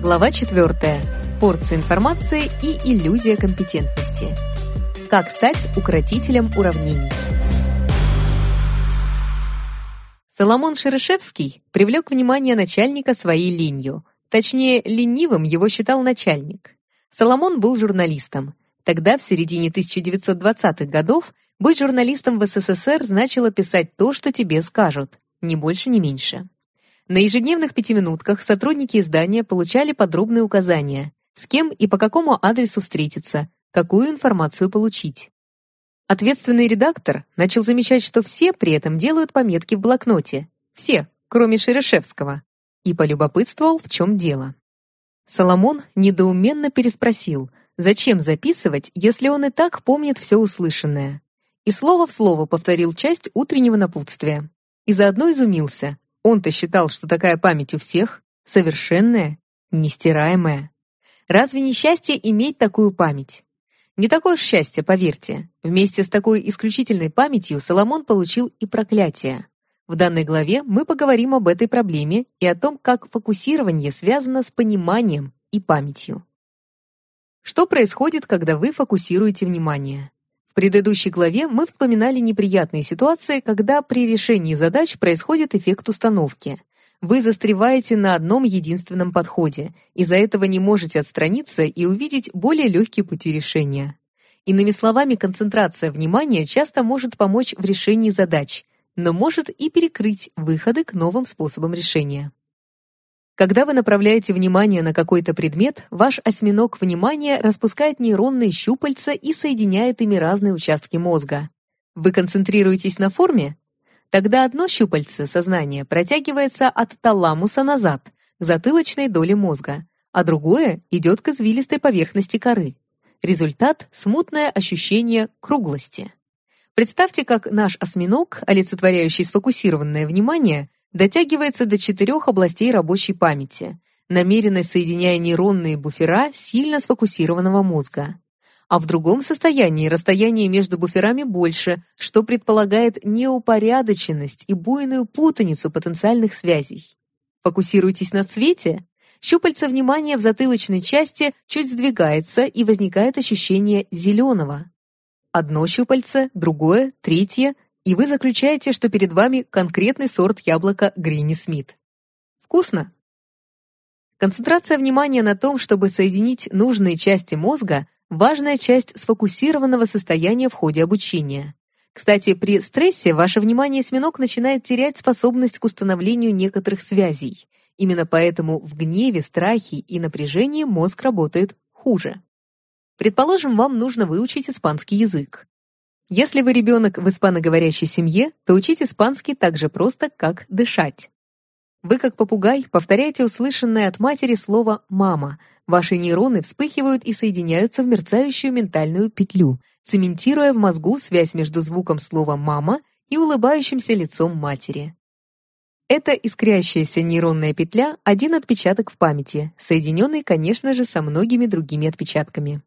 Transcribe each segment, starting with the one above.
Глава 4. Порция информации и иллюзия компетентности. Как стать укротителем уравнений. Соломон Шерешевский привлек внимание начальника своей ленью. Точнее, ленивым его считал начальник. Соломон был журналистом. Тогда, в середине 1920-х годов, быть журналистом в СССР значило писать то, что тебе скажут, ни больше, ни меньше. На ежедневных пятиминутках сотрудники издания получали подробные указания, с кем и по какому адресу встретиться, какую информацию получить. Ответственный редактор начал замечать, что все при этом делают пометки в блокноте. Все, кроме Шерешевского. И полюбопытствовал, в чем дело. Соломон недоуменно переспросил, Зачем записывать, если он и так помнит все услышанное? И слово в слово повторил часть утреннего напутствия. И заодно изумился. Он-то считал, что такая память у всех совершенная, нестираемая. Разве не счастье иметь такую память? Не такое уж счастье, поверьте. Вместе с такой исключительной памятью Соломон получил и проклятие. В данной главе мы поговорим об этой проблеме и о том, как фокусирование связано с пониманием и памятью. Что происходит, когда вы фокусируете внимание? Предыдущей главе мы вспоминали неприятные ситуации, когда при решении задач происходит эффект установки. Вы застреваете на одном единственном подходе, из-за этого не можете отстраниться и увидеть более легкие пути решения. Иными словами, концентрация внимания часто может помочь в решении задач, но может и перекрыть выходы к новым способам решения. Когда вы направляете внимание на какой-то предмет, ваш осьминог внимания распускает нейронные щупальца и соединяет ими разные участки мозга. Вы концентрируетесь на форме? Тогда одно щупальце сознания протягивается от таламуса назад, к затылочной доле мозга, а другое идет к извилистой поверхности коры. Результат — смутное ощущение круглости. Представьте, как наш осьминог, олицетворяющий сфокусированное внимание, дотягивается до четырех областей рабочей памяти, намеренно соединяя нейронные буфера сильно сфокусированного мозга. А в другом состоянии расстояние между буферами больше, что предполагает неупорядоченность и буйную путаницу потенциальных связей. Фокусируйтесь на цвете, щупальце внимания в затылочной части чуть сдвигается и возникает ощущение зеленого. Одно щупальце, другое, третье — и вы заключаете, что перед вами конкретный сорт яблока Грини Смит. Вкусно? Концентрация внимания на том, чтобы соединить нужные части мозга, важная часть сфокусированного состояния в ходе обучения. Кстати, при стрессе ваше внимание осьминог начинает терять способность к установлению некоторых связей. Именно поэтому в гневе, страхе и напряжении мозг работает хуже. Предположим, вам нужно выучить испанский язык. Если вы ребенок в испаноговорящей семье, то учить испанский так же просто, как дышать. Вы, как попугай, повторяете услышанное от матери слово «мама». Ваши нейроны вспыхивают и соединяются в мерцающую ментальную петлю, цементируя в мозгу связь между звуком слова «мама» и улыбающимся лицом матери. Эта искрящаяся нейронная петля — один отпечаток в памяти, соединенный, конечно же, со многими другими отпечатками.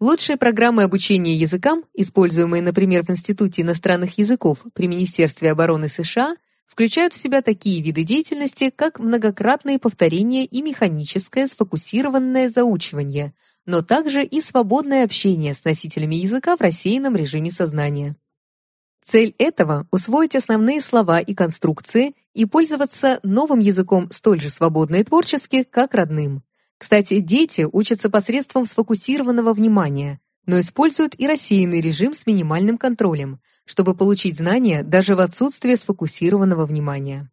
Лучшие программы обучения языкам, используемые, например, в Институте иностранных языков при Министерстве обороны США, включают в себя такие виды деятельности, как многократные повторения и механическое сфокусированное заучивание, но также и свободное общение с носителями языка в рассеянном режиме сознания. Цель этого — усвоить основные слова и конструкции и пользоваться новым языком столь же свободно и творчески, как родным. Кстати, дети учатся посредством сфокусированного внимания, но используют и рассеянный режим с минимальным контролем, чтобы получить знания даже в отсутствие сфокусированного внимания.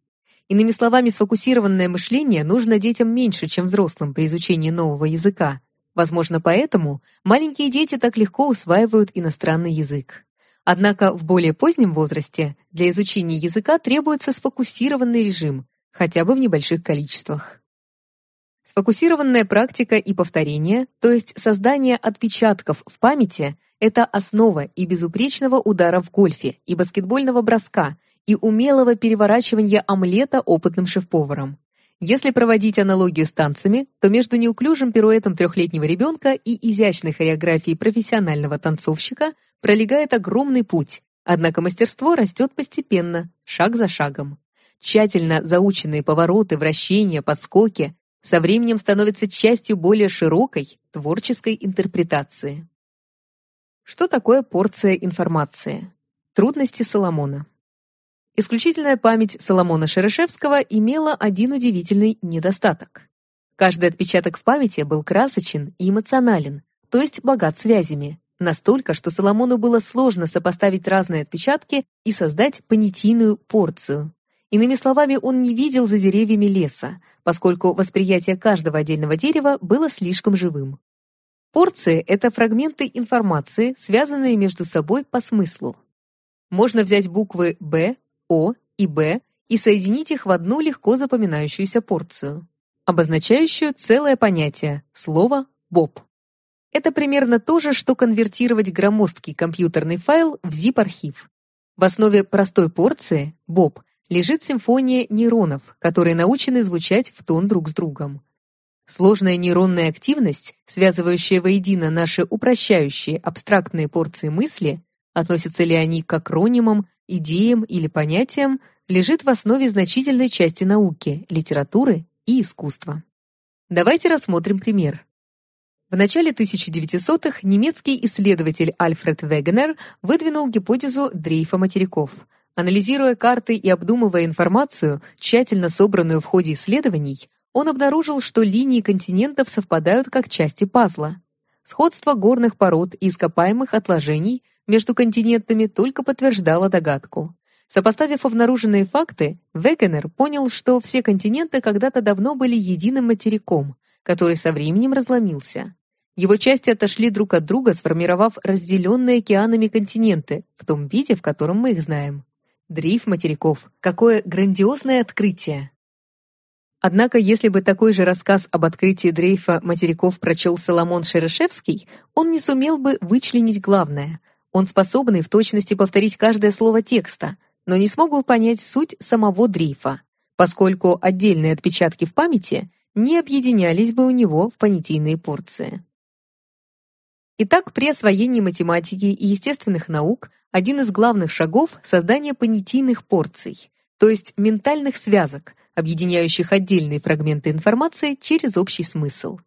Иными словами, сфокусированное мышление нужно детям меньше, чем взрослым при изучении нового языка. Возможно, поэтому маленькие дети так легко усваивают иностранный язык. Однако в более позднем возрасте для изучения языка требуется сфокусированный режим, хотя бы в небольших количествах. Сфокусированная практика и повторение, то есть создание отпечатков в памяти, это основа и безупречного удара в гольфе, и баскетбольного броска, и умелого переворачивания омлета опытным шеф-поваром. Если проводить аналогию с танцами, то между неуклюжим пируэтом трехлетнего ребенка и изящной хореографией профессионального танцовщика пролегает огромный путь, однако мастерство растет постепенно, шаг за шагом. Тщательно заученные повороты, вращения, подскоки Со временем становится частью более широкой творческой интерпретации. Что такое порция информации? Трудности Соломона. Исключительная память Соломона Шерешевского имела один удивительный недостаток. Каждый отпечаток в памяти был красочен и эмоционален, то есть богат связями, настолько, что Соломону было сложно сопоставить разные отпечатки и создать понятийную порцию. Иными словами, он не видел за деревьями леса, поскольку восприятие каждого отдельного дерева было слишком живым. Порции — это фрагменты информации, связанные между собой по смыслу. Можно взять буквы «Б», «О» и «Б» и соединить их в одну легко запоминающуюся порцию обозначающую целое понятие – слово «боб». Это примерно то же, что конвертировать громоздкий компьютерный файл в zip-архив. В основе простой порции «боб» лежит симфония нейронов, которые научены звучать в тон друг с другом. Сложная нейронная активность, связывающая воедино наши упрощающие абстрактные порции мысли, относятся ли они к акронимам, идеям или понятиям, лежит в основе значительной части науки, литературы и искусства. Давайте рассмотрим пример. В начале 1900-х немецкий исследователь Альфред Вегенер выдвинул гипотезу дрейфа материков. Анализируя карты и обдумывая информацию, тщательно собранную в ходе исследований, он обнаружил, что линии континентов совпадают как части пазла. Сходство горных пород и ископаемых отложений между континентами только подтверждало догадку. Сопоставив обнаруженные факты, Вегенер понял, что все континенты когда-то давно были единым материком, который со временем разломился. Его части отошли друг от друга, сформировав разделенные океанами континенты в том виде, в котором мы их знаем. Дрейф материков. Какое грандиозное открытие! Однако, если бы такой же рассказ об открытии дрейфа материков прочел Соломон Шерешевский, он не сумел бы вычленить главное. Он способный в точности повторить каждое слово текста — но не смог бы понять суть самого дрейфа, поскольку отдельные отпечатки в памяти не объединялись бы у него в понятийные порции. Итак, при освоении математики и естественных наук один из главных шагов — создание понятийных порций, то есть ментальных связок, объединяющих отдельные фрагменты информации через общий смысл.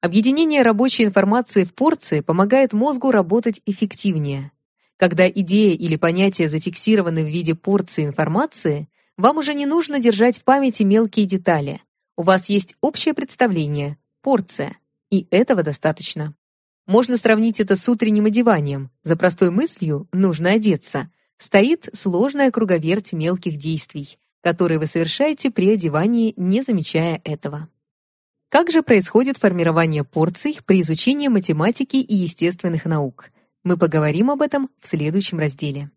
Объединение рабочей информации в порции помогает мозгу работать эффективнее. Когда идея или понятие зафиксированы в виде порции информации, вам уже не нужно держать в памяти мелкие детали. У вас есть общее представление, порция, и этого достаточно. Можно сравнить это с утренним одеванием. За простой мыслью «нужно одеться» стоит сложная круговерть мелких действий, которые вы совершаете при одевании, не замечая этого. Как же происходит формирование порций при изучении математики и естественных наук? Мы поговорим об этом в следующем разделе.